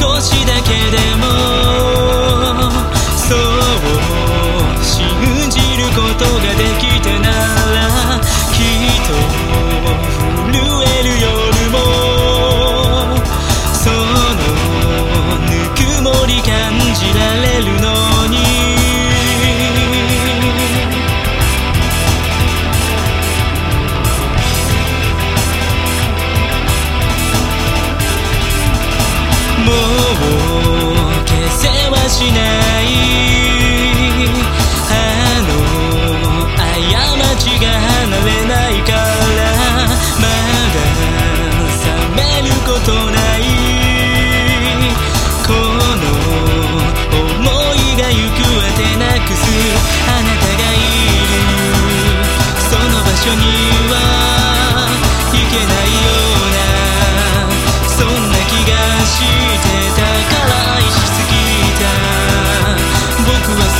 少しだけでもそう信じることができてならきっと震える夜もそのぬくもり感じられるの。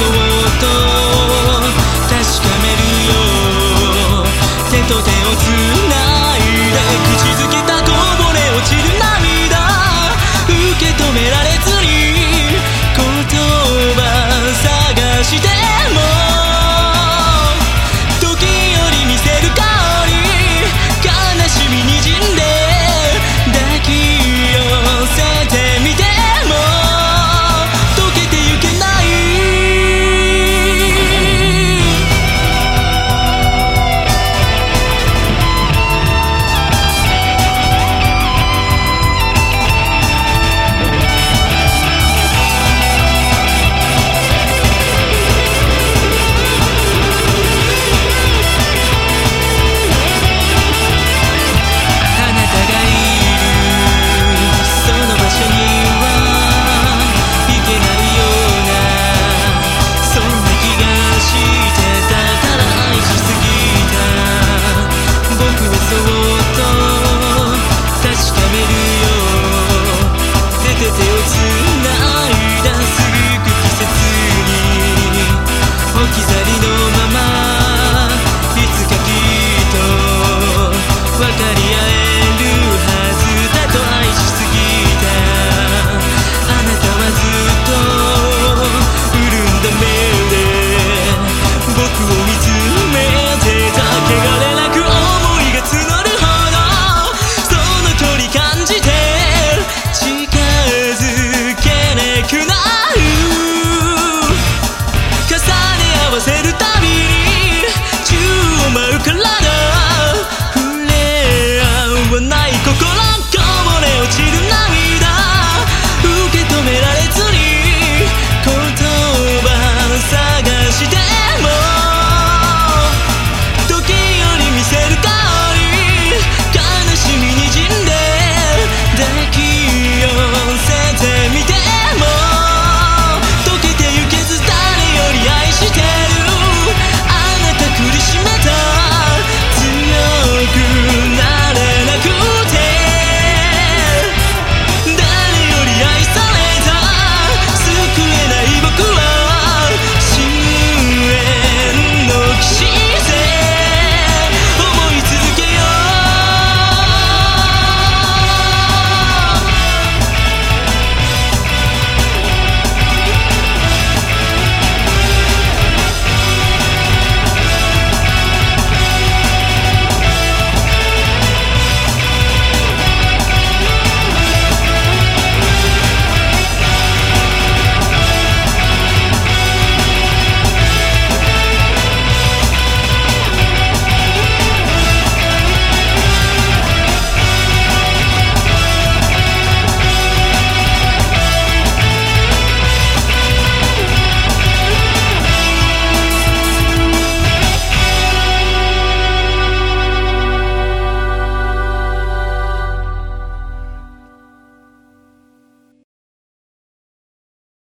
the world. the world